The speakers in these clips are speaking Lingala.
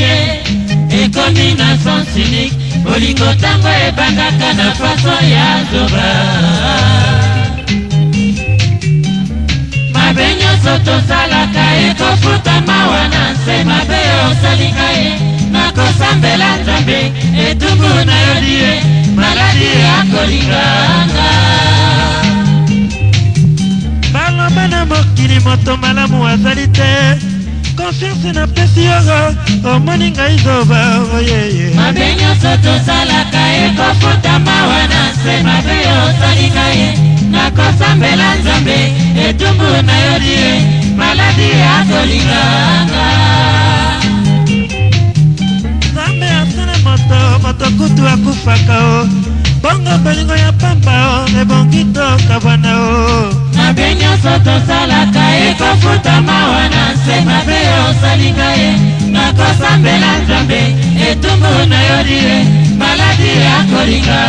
ye ekomi na sens unique bolingo ntango ebangaka na faso ya zoba mabe nyonso tosalaka ekofutama wana nse mabe osalinga ye nakosambela nzambe etumbu nayoli ye maladi akolinganga baloba na mokili moto malamu azali te confiance napesi yoga omoni ngai zoba oyeye mabe nyonso tosalaka ekofutama wana nse mabe yo osalika ye nakosambela nzambe etumbu nayodi ye maladi akolinganga nzambe asala moto moto kutu akufaka o bongo bolingo ya pamba o ebongi tokabwana o mabe nyonso tosalaka ekofutama nzambe na nzambe etumbu na yo die maladi ya kolinga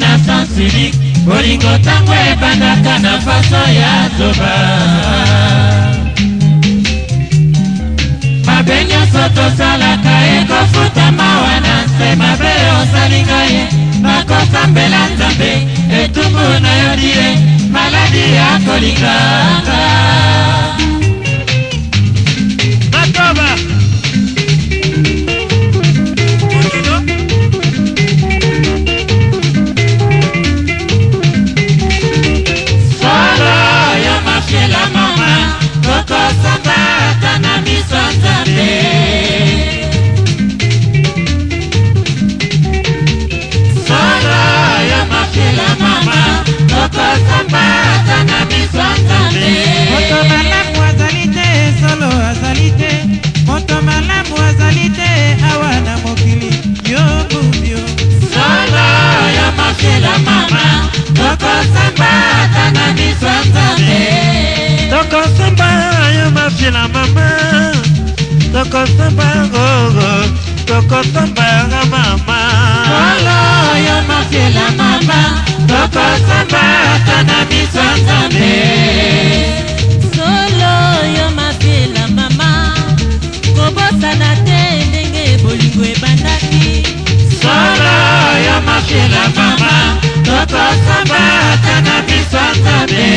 na sens unique bolingo ntango ebandaka na fason ya zoba mabe nyonso tosalaka ekofuta mawana nse mabe osalinga ye nakosambela nzambe etumbu na yo die maladi ya kolinganga tokotambangoro tokotambanga mama kolo oyo makela mama tokosambaka na miso nzambe solo oyo makela mama kobosana te ndenge bolingo ebandaki solo oyo makela mama tokosambaka na miso nzambe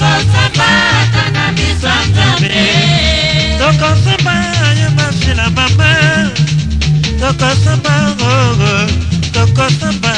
tokosambata na miso ya nzambe tokosamba yo masila mama tokosamba ngoro tokosamba